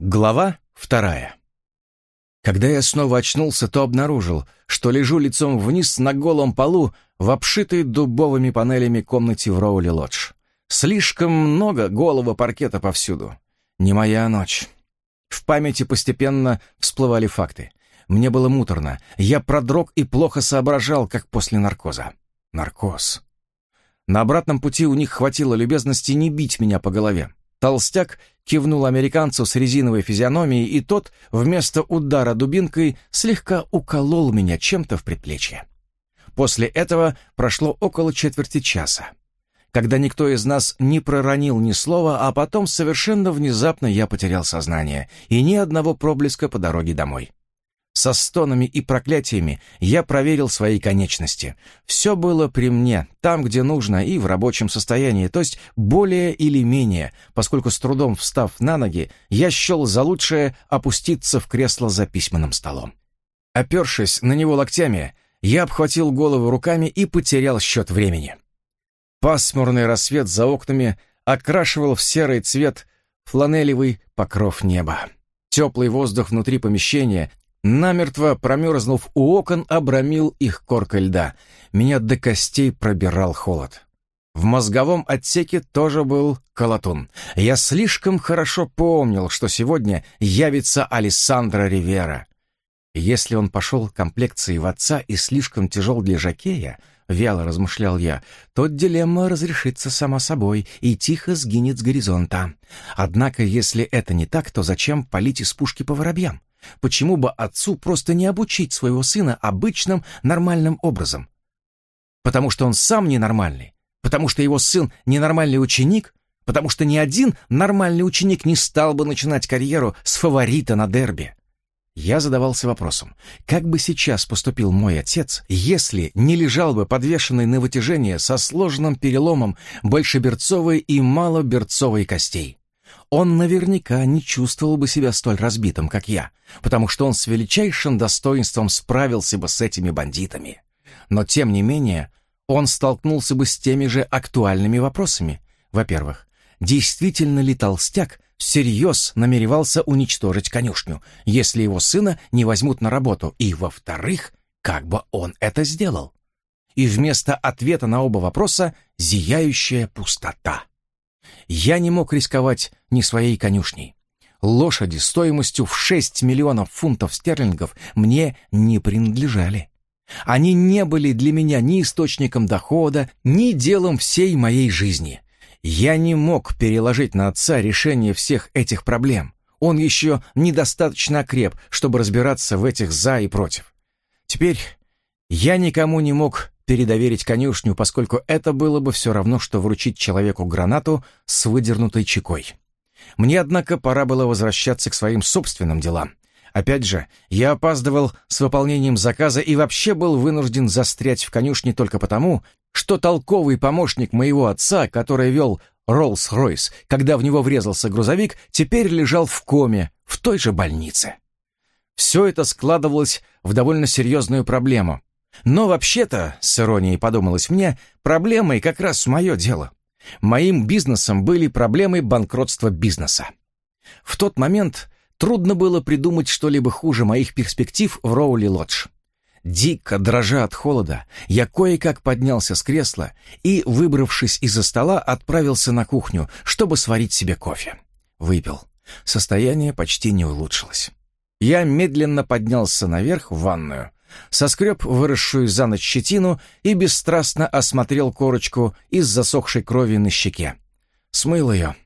Глава вторая. Когда я снова очнулся, то обнаружил, что лежу лицом вниз на голом полу в обшитой дубовыми панелями комнате в Роули-Лодж. Слишком много голого паркета повсюду. Не моя ночь. В памяти постепенно всплывали факты. Мне было муторно. Я продрог и плохо соображал, как после наркоза. Наркоз. На обратном пути у них хватило любезности не бить меня по голове. Толстяк кивнул американцу с резиновой физиономией, и тот вместо удара дубинкой слегка уколол меня чем-то в предплечье. После этого прошло около четверти часа, когда никто из нас не проронил ни слова, а потом совершенно внезапно я потерял сознание и ни одного проблеска по дороге домой. Со стонами и проклятиями я проверил свои конечности. Все было при мне, там, где нужно, и в рабочем состоянии, то есть более или менее, поскольку с трудом встав на ноги, я счел за лучшее опуститься в кресло за письменным столом. Опершись на него локтями, я обхватил голову руками и потерял счет времени. Пасмурный рассвет за окнами окрашивал в серый цвет фланелевый покров неба. Теплый воздух внутри помещения намертво промерзнув у окон, обрамил их коркой льда. Меня до костей пробирал холод. В мозговом отсеке тоже был колотун. Я слишком хорошо помнил, что сегодня явится Алессандро Ривера. Если он пошел комплекцией в отца и слишком тяжел для жакея, вяло размышлял я, то дилемма разрешится сама собой и тихо сгинет с горизонта. Однако, если это не так, то зачем палить из пушки по воробьям? Почему бы отцу просто не обучить своего сына обычным нормальным образом? Потому что он сам ненормальный? Потому что его сын ненормальный ученик? Потому что ни один нормальный ученик не стал бы начинать карьеру с фаворита на дерби? Я задавался вопросом, как бы сейчас поступил мой отец, если не лежал бы подвешенный на вытяжение со сложным переломом большеберцовой и малоберцовой костей? Он наверняка не чувствовал бы себя столь разбитым, как я, потому что он с величайшим достоинством справился бы с этими бандитами. Но, тем не менее, он столкнулся бы с теми же актуальными вопросами. Во-первых, действительно ли толстяк всерьез намеревался уничтожить конюшню, если его сына не возьмут на работу, и, во-вторых, как бы он это сделал? И вместо ответа на оба вопроса зияющая пустота. Я не мог рисковать ни своей конюшней. Лошади стоимостью в 6 миллионов фунтов стерлингов мне не принадлежали. Они не были для меня ни источником дохода, ни делом всей моей жизни. Я не мог переложить на отца решение всех этих проблем. Он еще недостаточно окреп, чтобы разбираться в этих «за» и «против». Теперь я никому не мог передоверить конюшню, поскольку это было бы все равно, что вручить человеку гранату с выдернутой чекой. Мне, однако, пора было возвращаться к своим собственным делам. Опять же, я опаздывал с выполнением заказа и вообще был вынужден застрять в конюшне только потому, что толковый помощник моего отца, который вел Роллс-Ройс, когда в него врезался грузовик, теперь лежал в коме в той же больнице. Все это складывалось в довольно серьезную проблему, но вообще-то, с иронией подумалось мне, проблемой как раз мое дело. Моим бизнесом были проблемы банкротства бизнеса. В тот момент трудно было придумать что-либо хуже моих перспектив в Роули-Лодж. Дико дрожа от холода, я кое-как поднялся с кресла и, выбравшись из-за стола, отправился на кухню, чтобы сварить себе кофе. Выпил. Состояние почти не улучшилось. Я медленно поднялся наверх в ванную, соскреб выросшую за ночь щетину и бесстрастно осмотрел корочку из засохшей крови на щеке. Смыл ее.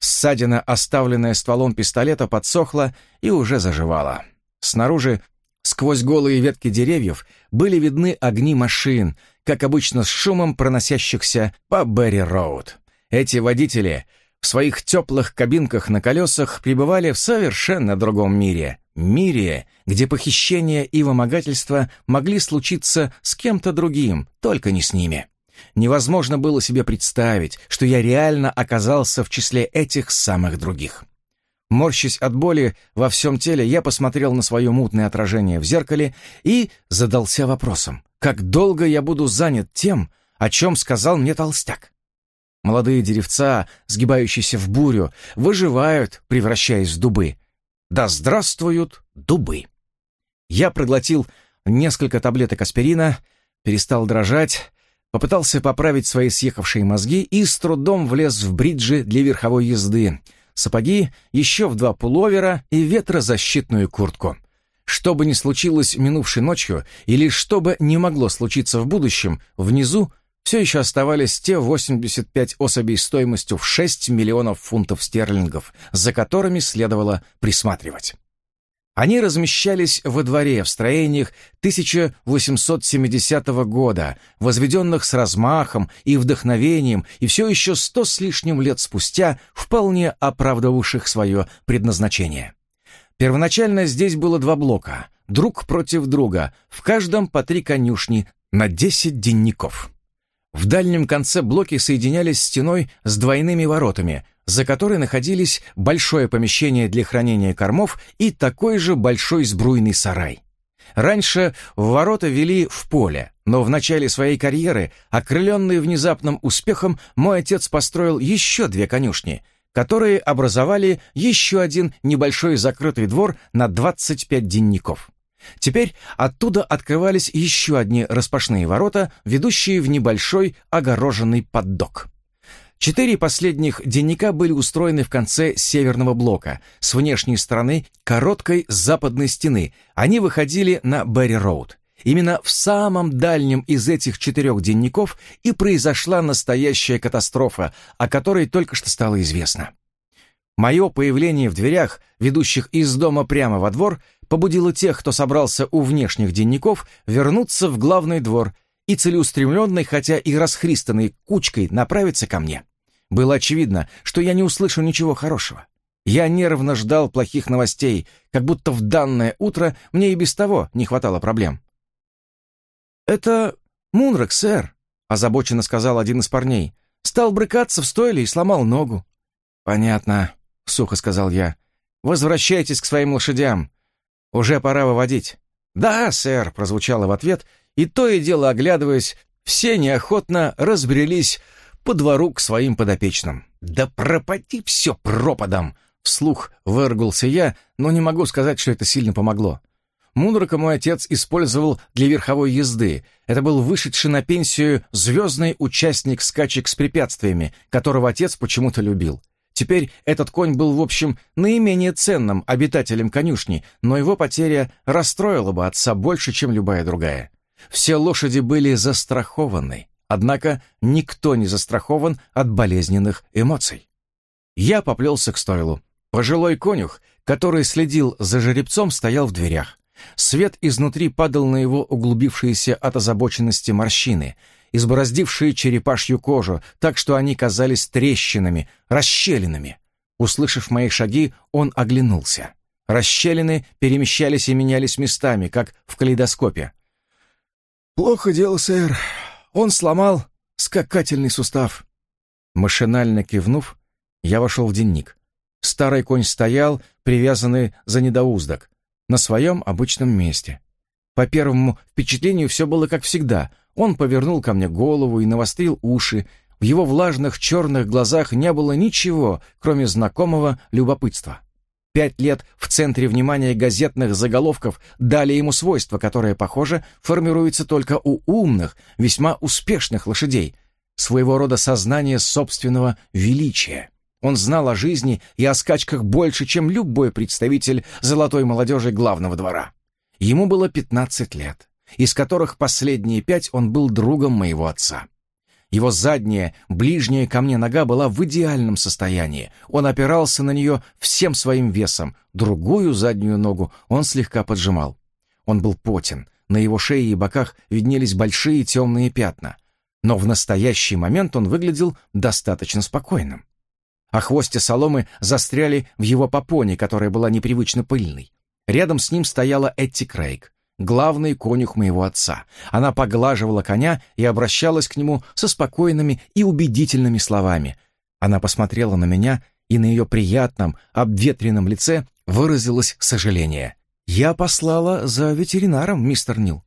Ссадина, оставленная стволом пистолета, подсохла и уже заживала. Снаружи, сквозь голые ветки деревьев, были видны огни машин, как обычно с шумом проносящихся по Берри-Роуд. Эти водители в своих теплых кабинках на колесах пребывали в совершенно другом мире — Мире, где похищение и вымогательство могли случиться с кем-то другим, только не с ними. Невозможно было себе представить, что я реально оказался в числе этих самых других. Морщась от боли во всем теле, я посмотрел на свое мутное отражение в зеркале и задался вопросом, как долго я буду занят тем, о чем сказал мне толстяк. Молодые деревца, сгибающиеся в бурю, выживают, превращаясь в дубы. Да здравствуют дубы! Я проглотил несколько таблеток аспирина, перестал дрожать, попытался поправить свои съехавшие мозги и с трудом влез в бриджи для верховой езды, сапоги, еще в два пуловера и ветрозащитную куртку. Что бы ни случилось минувшей ночью, или что бы не могло случиться в будущем, внизу все еще оставались те 85 особей стоимостью в 6 миллионов фунтов стерлингов, за которыми следовало присматривать. Они размещались во дворе в строениях 1870 года, возведенных с размахом и вдохновением, и все еще сто с лишним лет спустя вполне оправдывавших свое предназначение. Первоначально здесь было два блока, друг против друга, в каждом по три конюшни на 10 денников. В дальнем конце блоки соединялись стеной с двойными воротами, за которой находились большое помещение для хранения кормов и такой же большой сбруйный сарай. Раньше ворота вели в поле, но в начале своей карьеры, окрыленный внезапным успехом, мой отец построил еще две конюшни, которые образовали еще один небольшой закрытый двор на 25 денников. Теперь оттуда открывались еще одни распашные ворота, ведущие в небольшой огороженный поддок. Четыре последних денника были устроены в конце северного блока, с внешней стороны короткой западной стены. Они выходили на Берри-Роуд. Именно в самом дальнем из этих четырех денников и произошла настоящая катастрофа, о которой только что стало известно. Мое появление в дверях, ведущих из дома прямо во двор, побудило тех, кто собрался у внешних денников, вернуться в главный двор и целеустремленной, хотя и расхристанной кучкой направиться ко мне. Было очевидно, что я не услышу ничего хорошего. Я нервно ждал плохих новостей, как будто в данное утро мне и без того не хватало проблем. «Это Мунрак, сэр», — озабоченно сказал один из парней. «Стал брыкаться в стойле и сломал ногу». «Понятно», — сухо сказал я. «Возвращайтесь к своим лошадям. Уже пора выводить». «Да, сэр», — прозвучало в ответ, и то и дело оглядываясь, все неохотно разбрелись по двору к своим подопечным. «Да пропади все пропадом!» Вслух выргался я, но не могу сказать, что это сильно помогло. Мунрака мой отец использовал для верховой езды. Это был вышедший на пенсию звездный участник скачек с препятствиями, которого отец почему-то любил. Теперь этот конь был, в общем, наименее ценным обитателем конюшни, но его потеря расстроила бы отца больше, чем любая другая. Все лошади были застрахованы. Однако никто не застрахован от болезненных эмоций. Я поплелся к стойлу. Пожилой конюх, который следил за жеребцом, стоял в дверях. Свет изнутри падал на его углубившиеся от озабоченности морщины, избороздившие черепашью кожу, так что они казались трещинами, расщелинами. Услышав мои шаги, он оглянулся. Расщелины перемещались и менялись местами, как в калейдоскопе. «Плохо дело, сэр. Он сломал скакательный сустав. Машинально кивнув, я вошел в денник. Старый конь стоял, привязанный за недоуздок, на своем обычном месте. По первому впечатлению все было как всегда. Он повернул ко мне голову и навострил уши. В его влажных черных глазах не было ничего, кроме знакомого любопытства. Пять лет в центре внимания газетных заголовков дали ему свойства, которое, похоже, формируется только у умных, весьма успешных лошадей, своего рода сознание собственного величия. Он знал о жизни и о скачках больше, чем любой представитель золотой молодежи главного двора. Ему было 15 лет, из которых последние пять он был другом моего отца. Его задняя, ближняя ко мне нога была в идеальном состоянии. Он опирался на нее всем своим весом. Другую заднюю ногу он слегка поджимал. Он был потен. На его шее и боках виднелись большие темные пятна. Но в настоящий момент он выглядел достаточно спокойным. А хвосте соломы застряли в его попоне, которая была непривычно пыльной. Рядом с ним стояла Этти Крейг главный конюх моего отца. Она поглаживала коня и обращалась к нему со спокойными и убедительными словами. Она посмотрела на меня, и на ее приятном, обветренном лице выразилось сожаление. «Я послала за ветеринаром, мистер Нил».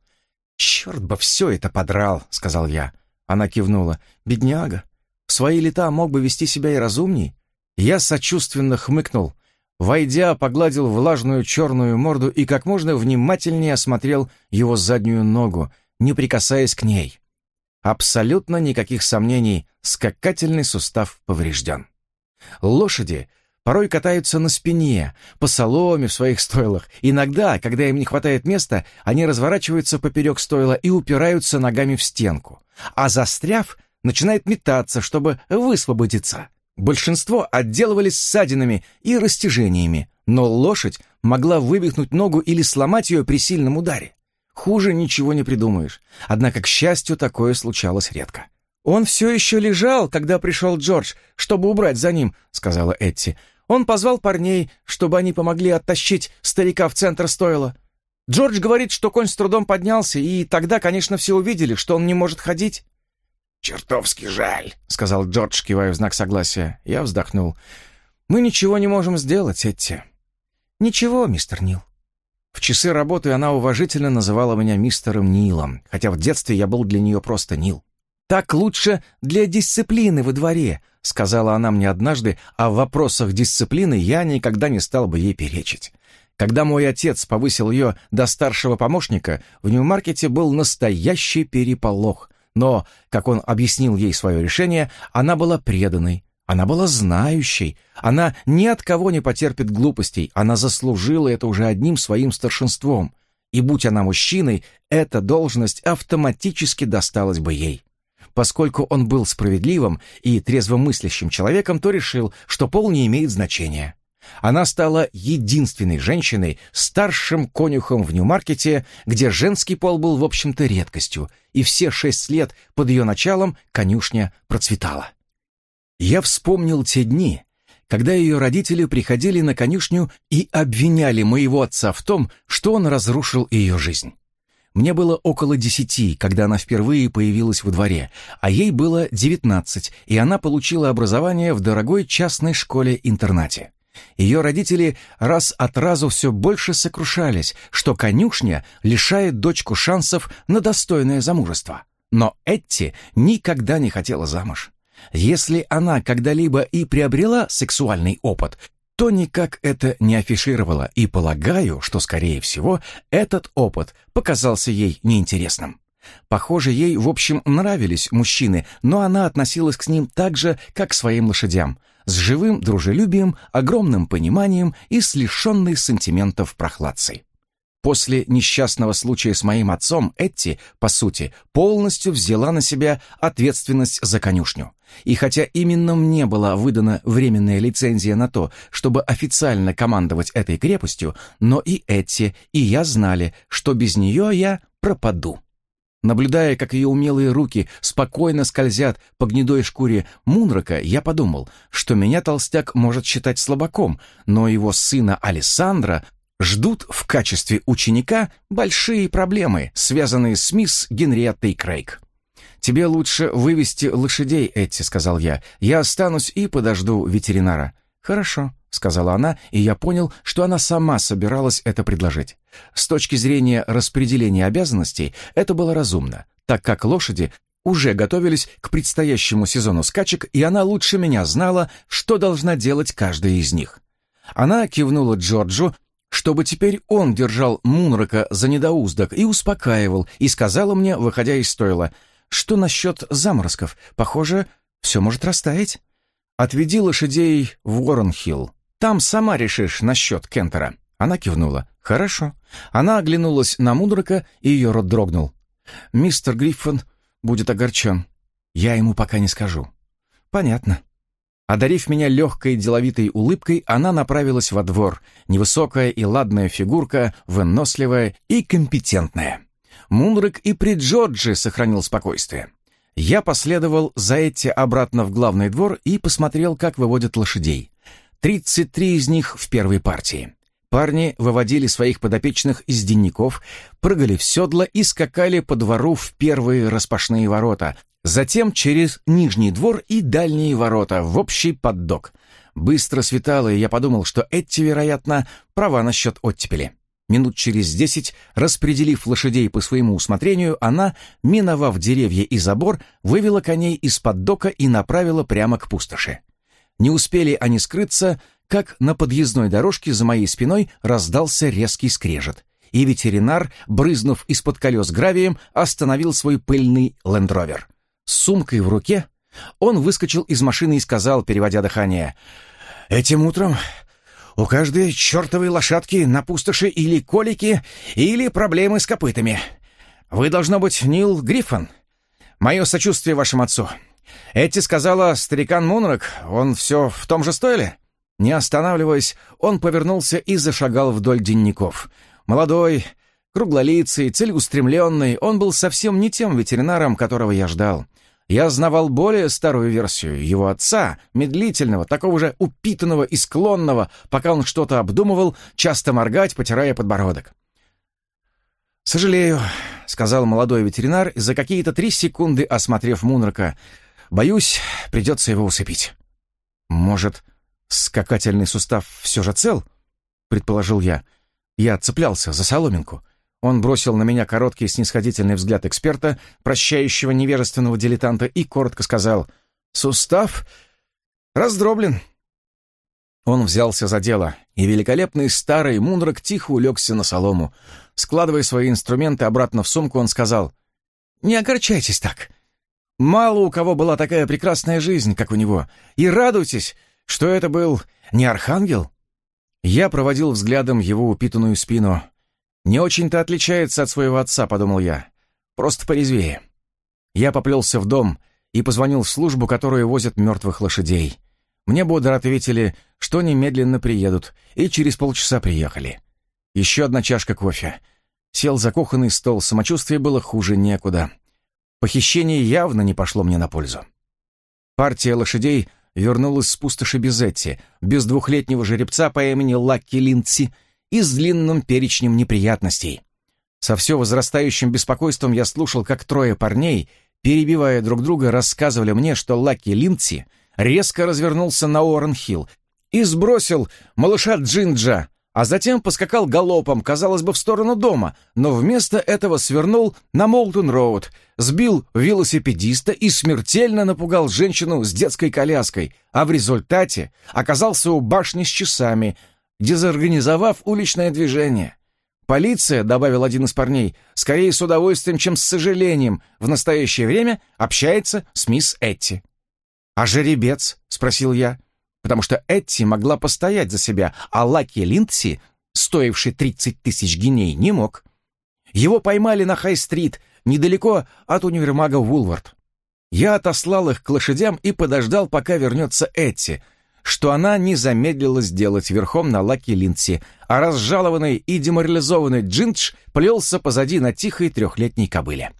«Черт бы все это подрал», — сказал я. Она кивнула. «Бедняга. свои лета мог бы вести себя и разумней. Я сочувственно хмыкнул. Войдя, погладил влажную черную морду и как можно внимательнее осмотрел его заднюю ногу, не прикасаясь к ней. Абсолютно никаких сомнений, скакательный сустав поврежден. Лошади порой катаются на спине, по соломе в своих стойлах. Иногда, когда им не хватает места, они разворачиваются поперек стойла и упираются ногами в стенку. А застряв, начинает метаться, чтобы высвободиться. Большинство отделывались ссадинами и растяжениями, но лошадь могла вывихнуть ногу или сломать ее при сильном ударе. Хуже ничего не придумаешь. Однако, к счастью, такое случалось редко. «Он все еще лежал, когда пришел Джордж, чтобы убрать за ним», — сказала Этти. «Он позвал парней, чтобы они помогли оттащить старика в центр стойла. Джордж говорит, что конь с трудом поднялся, и тогда, конечно, все увидели, что он не может ходить». «Чертовски жаль», — сказал Джордж, кивая в знак согласия. Я вздохнул. «Мы ничего не можем сделать, Этти». «Ничего, мистер Нил». В часы работы она уважительно называла меня мистером Нилом, хотя в детстве я был для нее просто Нил. «Так лучше для дисциплины во дворе», — сказала она мне однажды, а в вопросах дисциплины я никогда не стал бы ей перечить. Когда мой отец повысил ее до старшего помощника, в Нью-Маркете был настоящий переполох — но, как он объяснил ей свое решение, она была преданной, она была знающей, она ни от кого не потерпит глупостей, она заслужила это уже одним своим старшинством. И будь она мужчиной, эта должность автоматически досталась бы ей. Поскольку он был справедливым и трезвомыслящим человеком, то решил, что пол не имеет значения. Она стала единственной женщиной, старшим конюхом в Нью-Маркете, где женский пол был, в общем-то, редкостью, и все шесть лет под ее началом конюшня процветала. Я вспомнил те дни, когда ее родители приходили на конюшню и обвиняли моего отца в том, что он разрушил ее жизнь. Мне было около десяти, когда она впервые появилась во дворе, а ей было девятнадцать, и она получила образование в дорогой частной школе-интернате. Ее родители раз от разу все больше сокрушались, что конюшня лишает дочку шансов на достойное замужество. Но Этти никогда не хотела замуж. Если она когда-либо и приобрела сексуальный опыт, то никак это не афишировала, и полагаю, что, скорее всего, этот опыт показался ей неинтересным. Похоже, ей, в общем, нравились мужчины, но она относилась к ним так же, как к своим лошадям, с живым дружелюбием, огромным пониманием и с лишенной сантиментов прохладцей. После несчастного случая с моим отцом Этти, по сути, полностью взяла на себя ответственность за конюшню. И хотя именно мне была выдана временная лицензия на то, чтобы официально командовать этой крепостью, но и Этти, и я знали, что без нее я пропаду. Наблюдая, как ее умелые руки спокойно скользят по гнедой шкуре Мунрака, я подумал, что меня толстяк может считать слабаком, но его сына Александра ждут в качестве ученика большие проблемы, связанные с мисс Генриеттой Крейг. «Тебе лучше вывести лошадей, Этти», — сказал я. «Я останусь и подожду ветеринара». «Хорошо», — сказала она, и я понял, что она сама собиралась это предложить. С точки зрения распределения обязанностей это было разумно, так как лошади уже готовились к предстоящему сезону скачек, и она лучше меня знала, что должна делать каждая из них. Она кивнула Джорджу, чтобы теперь он держал Мунрака за недоуздок и успокаивал, и сказала мне, выходя из стойла, что насчет заморозков, похоже, все может растаять. Отведи лошадей в Уорренхилл. Там сама решишь насчет Кентера». Она кивнула. «Хорошо». Она оглянулась на Мудрока, и ее рот дрогнул. «Мистер Гриффин будет огорчен. Я ему пока не скажу». «Понятно». Одарив меня легкой деловитой улыбкой, она направилась во двор, невысокая и ладная фигурка, выносливая и компетентная. Мунрик и при Джорджи сохранил спокойствие. Я последовал за эти обратно в главный двор и посмотрел, как выводят лошадей. 33 из них в первой партии. Парни выводили своих подопечных из денников, прыгали в седла и скакали по двору в первые распашные ворота, затем через нижний двор и дальние ворота в общий поддог. Быстро светало, и я подумал, что Этти, вероятно, права насчет оттепели. Минут через десять, распределив лошадей по своему усмотрению, она, миновав деревья и забор, вывела коней из-под дока и направила прямо к пустоши. Не успели они скрыться, как на подъездной дорожке за моей спиной раздался резкий скрежет, и ветеринар, брызнув из-под колес гравием, остановил свой пыльный лендровер. С сумкой в руке он выскочил из машины и сказал, переводя дыхание, «Этим утром у каждой чертовой лошадки на пустоши или колики, или проблемы с копытами. Вы, должно быть, Нил Гриффон. Мое сочувствие вашему отцу. Эти сказала старикан Мунрок, он все в том же стойле?» Не останавливаясь, он повернулся и зашагал вдоль денников. Молодой, круглолицый, целеустремленный, он был совсем не тем ветеринаром, которого я ждал. Я знавал более старую версию его отца, медлительного, такого же упитанного и склонного, пока он что-то обдумывал, часто моргать, потирая подбородок. «Сожалею», — сказал молодой ветеринар, за какие-то три секунды осмотрев Мунрака. «Боюсь, придется его усыпить». «Может, скакательный сустав все же цел?» — предположил я. Я цеплялся за соломинку. Он бросил на меня короткий снисходительный взгляд эксперта, прощающего невежественного дилетанта, и коротко сказал «Сустав раздроблен». Он взялся за дело, и великолепный старый Мундрак тихо улегся на солому. Складывая свои инструменты обратно в сумку, он сказал «Не огорчайтесь так. Мало у кого была такая прекрасная жизнь, как у него, и радуйтесь, что это был не архангел». Я проводил взглядом его упитанную спину — «Не очень-то отличается от своего отца», — подумал я. «Просто порезвее». Я поплелся в дом и позвонил в службу, которую возят мертвых лошадей. Мне бодро ответили, что немедленно приедут, и через полчаса приехали. Еще одна чашка кофе. Сел за кухонный стол, самочувствие было хуже некуда. Похищение явно не пошло мне на пользу. Партия лошадей вернулась с пустоши без Этти, без двухлетнего жеребца по имени Лаки Линдси — и с длинным перечнем неприятностей. Со все возрастающим беспокойством я слушал, как трое парней, перебивая друг друга, рассказывали мне, что Лаки Линдси резко развернулся на Уоррен-Хилл и сбросил малыша Джинджа, а затем поскакал галопом, казалось бы, в сторону дома, но вместо этого свернул на Молтон-Роуд, сбил велосипедиста и смертельно напугал женщину с детской коляской, а в результате оказался у башни с часами, дезорганизовав уличное движение. Полиция, добавил один из парней, скорее с удовольствием, чем с сожалением, в настоящее время общается с мисс Этти. «А жеребец?» — спросил я. Потому что Этти могла постоять за себя, а Лаки Линдси, стоивший 30 тысяч гиней, не мог. Его поймали на Хай-стрит, недалеко от универмага Вулвард. Я отослал их к лошадям и подождал, пока вернется Этти — что она не замедлила сделать верхом на Лаки Линдси, а разжалованный и деморализованный Джиндж плелся позади на тихой трехлетней кобыле.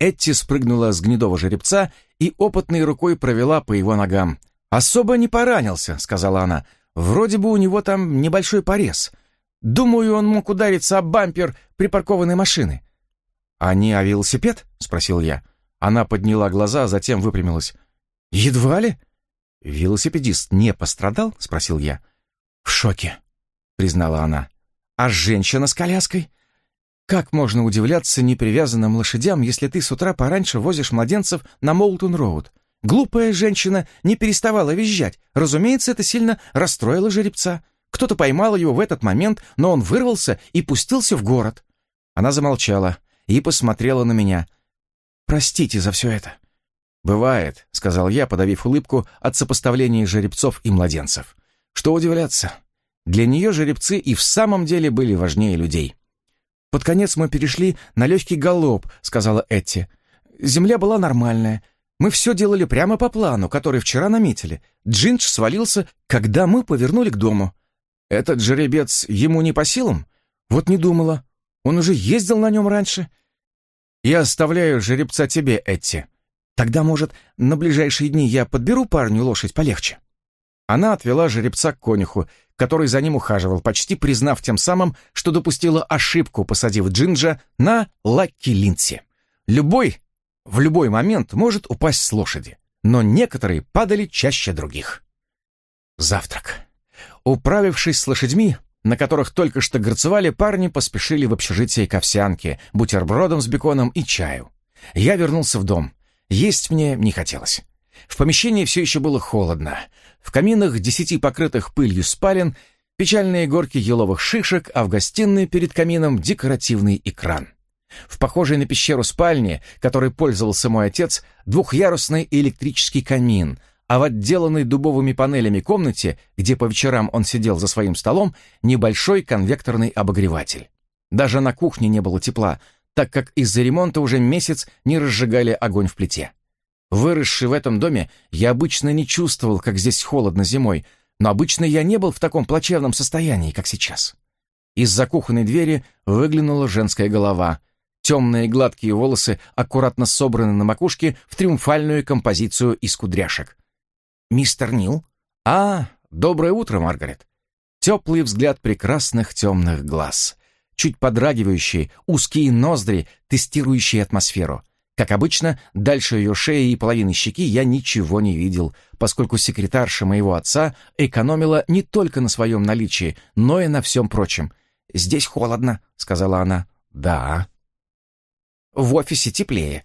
Этти спрыгнула с гнедого жеребца и опытной рукой провела по его ногам. «Особо не поранился», — сказала она. «Вроде бы у него там небольшой порез. Думаю, он мог удариться об бампер припаркованной машины». «А не о велосипед?» — спросил я. Она подняла глаза, затем выпрямилась. «Едва ли?» «Велосипедист не пострадал?» — спросил я. «В шоке», — признала она. «А женщина с коляской?» «Как можно удивляться непривязанным лошадям, если ты с утра пораньше возишь младенцев на Молтон-Роуд? Глупая женщина не переставала визжать. Разумеется, это сильно расстроило жеребца. Кто-то поймал его в этот момент, но он вырвался и пустился в город». Она замолчала и посмотрела на меня. «Простите за все это. «Бывает», — сказал я, подавив улыбку от сопоставления жеребцов и младенцев. «Что удивляться? Для нее жеребцы и в самом деле были важнее людей». «Под конец мы перешли на легкий галоп», — сказала Этти. «Земля была нормальная. Мы все делали прямо по плану, который вчера наметили. Джиндж свалился, когда мы повернули к дому. Этот жеребец ему не по силам? Вот не думала. Он уже ездил на нем раньше». «Я оставляю жеребца тебе, Этти», Тогда, может, на ближайшие дни я подберу парню лошадь полегче?» Она отвела жеребца к конюху, который за ним ухаживал, почти признав тем самым, что допустила ошибку, посадив Джинджа на Лакки Линдси. Любой в любой момент может упасть с лошади, но некоторые падали чаще других. Завтрак. Управившись с лошадьми, на которых только что горцевали парни, поспешили в общежитие к овсянке, бутербродам с беконом и чаю. Я вернулся в дом. Есть мне не хотелось. В помещении все еще было холодно. В каминах десяти покрытых пылью спален печальные горки еловых шишек, а в гостиной перед камином декоративный экран. В похожей на пещеру спальне, которой пользовался мой отец, двухъярусный электрический камин, а в отделанной дубовыми панелями комнате, где по вечерам он сидел за своим столом, небольшой конвекторный обогреватель. Даже на кухне не было тепла, так как из-за ремонта уже месяц не разжигали огонь в плите. Выросший в этом доме, я обычно не чувствовал, как здесь холодно зимой, но обычно я не был в таком плачевном состоянии, как сейчас. Из-за кухонной двери выглянула женская голова. Темные гладкие волосы аккуратно собраны на макушке в триумфальную композицию из кудряшек. «Мистер Нил?» «А, доброе утро, Маргарет!» Теплый взгляд прекрасных темных глаз. Чуть подрагивающие, узкие ноздри, тестирующие атмосферу. Как обычно, дальше ее шеи и половины щеки я ничего не видел, поскольку секретарша моего отца экономила не только на своем наличии, но и на всем прочем. «Здесь холодно», — сказала она. «Да». «В офисе теплее».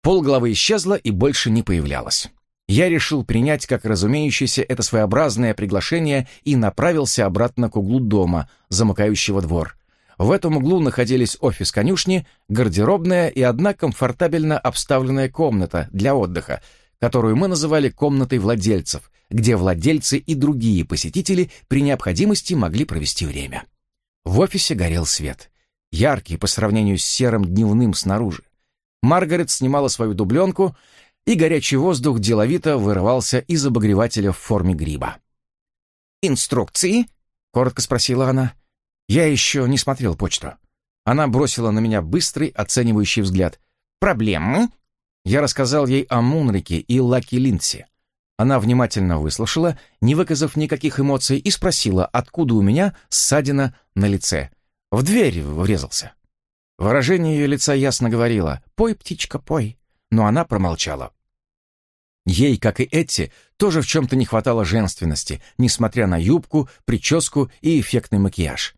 Полглавы исчезла и больше не появлялась. Я решил принять как разумеющееся это своеобразное приглашение и направился обратно к углу дома, замыкающего двор. В этом углу находились офис конюшни, гардеробная и одна комфортабельно обставленная комната для отдыха, которую мы называли комнатой владельцев, где владельцы и другие посетители при необходимости могли провести время. В офисе горел свет, яркий по сравнению с серым дневным снаружи. Маргарет снимала свою дубленку, и горячий воздух деловито вырывался из обогревателя в форме гриба. «Инструкции?» — коротко спросила она. Я еще не смотрел почту. Она бросила на меня быстрый, оценивающий взгляд. «Проблемы?» Я рассказал ей о Мунрике и Лаки Линдси. Она внимательно выслушала, не выказав никаких эмоций, и спросила, откуда у меня ссадина на лице. В дверь врезался. Выражение ее лица ясно говорило «Пой, птичка, пой», но она промолчала. Ей, как и Этти, тоже в чем-то не хватало женственности, несмотря на юбку, прическу и эффектный макияж.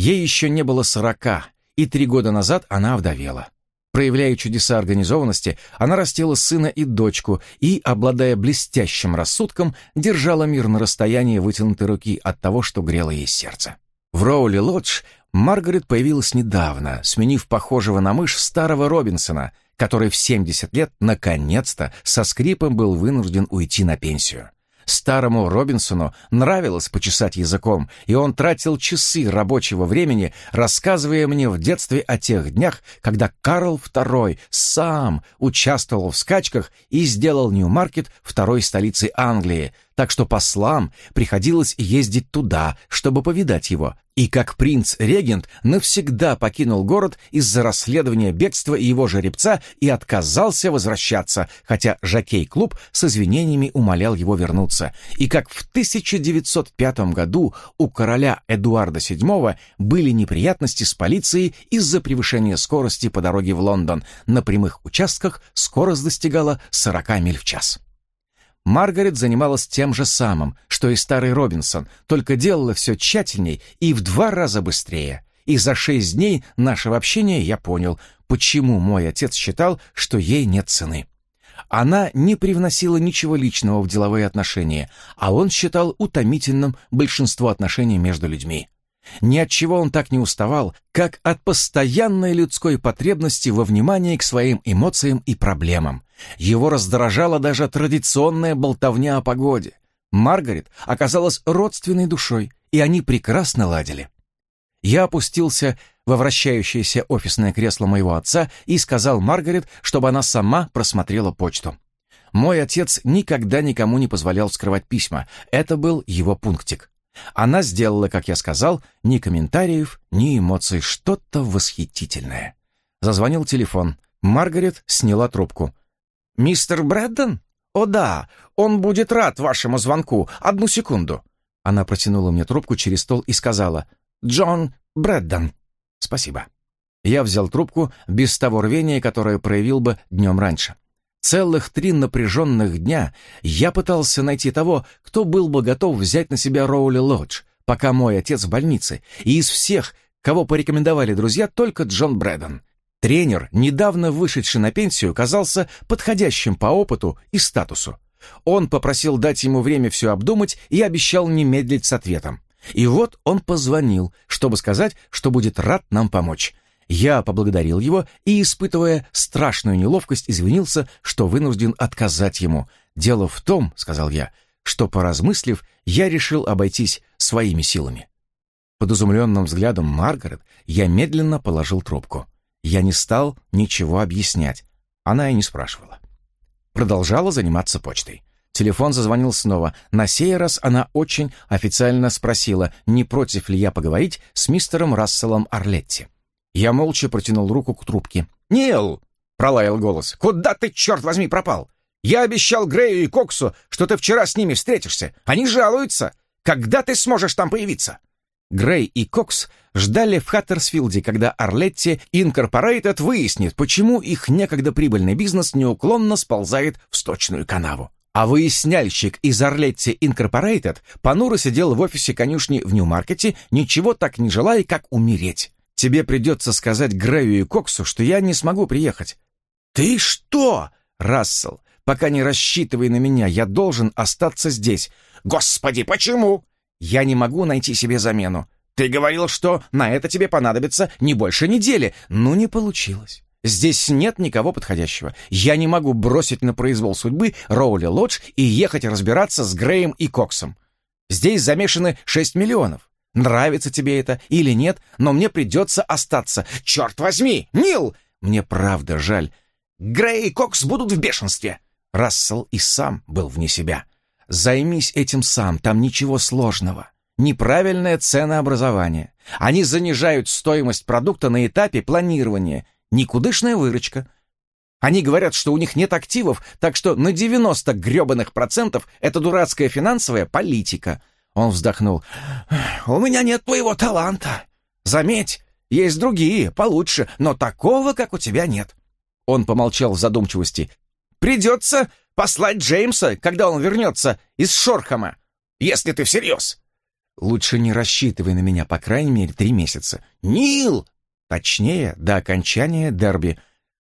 Ей еще не было сорока, и три года назад она овдовела. Проявляя чудеса организованности, она растила сына и дочку и, обладая блестящим рассудком, держала мир на расстоянии вытянутой руки от того, что грело ей сердце. В Роули Лодж Маргарет появилась недавно, сменив похожего на мышь старого Робинсона, который в 70 лет наконец-то со скрипом был вынужден уйти на пенсию. Старому Робинсону нравилось почесать языком, и он тратил часы рабочего времени, рассказывая мне в детстве о тех днях, когда Карл II сам участвовал в скачках и сделал Нью-Маркет второй столицей Англии, так что послам приходилось ездить туда, чтобы повидать его, и как принц-регент навсегда покинул город из-за расследования бегства его жеребца и отказался возвращаться, хотя жокей-клуб с извинениями умолял его вернуться, и как в 1905 году у короля Эдуарда VII были неприятности с полицией из-за превышения скорости по дороге в Лондон. На прямых участках скорость достигала 40 миль в час. Маргарет занималась тем же самым, что и старый Робинсон, только делала все тщательней и в два раза быстрее. И за шесть дней нашего общения я понял, почему мой отец считал, что ей нет цены. Она не привносила ничего личного в деловые отношения, а он считал утомительным большинство отношений между людьми. Ни от чего он так не уставал, как от постоянной людской потребности во внимании к своим эмоциям и проблемам. Его раздражала даже традиционная болтовня о погоде. Маргарет оказалась родственной душой, и они прекрасно ладили. Я опустился во вращающееся офисное кресло моего отца и сказал Маргарет, чтобы она сама просмотрела почту. Мой отец никогда никому не позволял скрывать письма, это был его пунктик. Она сделала, как я сказал, ни комментариев, ни эмоций, что-то восхитительное. Зазвонил телефон. Маргарет сняла трубку. «Мистер Брэддон? О да, он будет рад вашему звонку. Одну секунду». Она протянула мне трубку через стол и сказала «Джон Брэддон». «Спасибо». Я взял трубку без того рвения, которое проявил бы днем раньше. Целых три напряженных дня я пытался найти того, кто был бы готов взять на себя Роули Лодж, пока мой отец в больнице, и из всех, кого порекомендовали друзья, только Джон Брэдон. Тренер, недавно вышедший на пенсию, казался подходящим по опыту и статусу. Он попросил дать ему время все обдумать и обещал не медлить с ответом. И вот он позвонил, чтобы сказать, что будет рад нам помочь. Я поблагодарил его и, испытывая страшную неловкость, извинился, что вынужден отказать ему. «Дело в том, — сказал я, — что, поразмыслив, я решил обойтись своими силами». Под изумленным взглядом Маргарет я медленно положил трубку. Я не стал ничего объяснять. Она и не спрашивала. Продолжала заниматься почтой. Телефон зазвонил снова. На сей раз она очень официально спросила, не против ли я поговорить с мистером Расселом Орлетти. Я молча протянул руку к трубке. «Нил!» — пролаял голос. «Куда ты, черт возьми, пропал? Я обещал Грею и Коксу, что ты вчера с ними встретишься. Они жалуются. Когда ты сможешь там появиться?» Грей и Кокс ждали в Хаддерсфилде, когда Орлетти Инкорпорейтед выяснит, почему их некогда прибыльный бизнес неуклонно сползает в сточную канаву. А выясняльщик из Орлетти Инкорпорейтед понуро сидел в офисе конюшни в Ньюмаркете, ничего так не желая, как умереть. Тебе придется сказать Грею и Коксу, что я не смогу приехать. Ты что, Рассел, пока не рассчитывай на меня, я должен остаться здесь. Господи, почему? Я не могу найти себе замену. Ты говорил, что на это тебе понадобится не больше недели. Ну, не получилось. Здесь нет никого подходящего. Я не могу бросить на произвол судьбы Роули Лодж и ехать разбираться с Греем и Коксом. Здесь замешаны 6 миллионов. Нравится тебе это или нет, но мне придется остаться. Черт возьми, Нил! Мне правда жаль. Грей и Кокс будут в бешенстве. Рассел и сам был вне себя. Займись этим сам, там ничего сложного. Неправильное ценообразование. Они занижают стоимость продукта на этапе планирования. Никудышная выручка. Они говорят, что у них нет активов, так что на 90 гребаных процентов это дурацкая финансовая политика. Он вздохнул. «У меня нет твоего таланта. Заметь, есть другие, получше, но такого, как у тебя нет». Он помолчал в задумчивости. «Придется послать Джеймса, когда он вернется из Шорхама, если ты всерьез. Лучше не рассчитывай на меня, по крайней мере, три месяца. Нил! Точнее, до окончания дерби.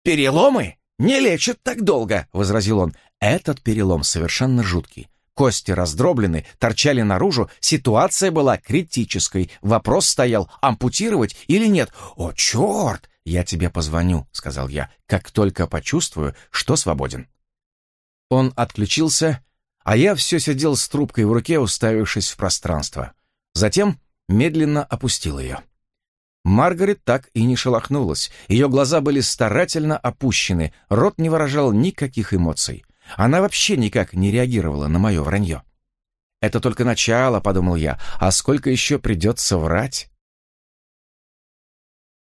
Переломы не лечат так долго, возразил он. Этот перелом совершенно жуткий. Кости раздроблены, торчали наружу, ситуация была критической. Вопрос стоял, ампутировать или нет. «О, черт! Я тебе позвоню», — сказал я, «как только почувствую, что свободен». Он отключился, а я все сидел с трубкой в руке, уставившись в пространство. Затем медленно опустил ее. Маргарет так и не шелохнулась. Ее глаза были старательно опущены, рот не выражал никаких эмоций. Она вообще никак не реагировала на мое вранье. «Это только начало», — подумал я, — «а сколько еще придется врать?»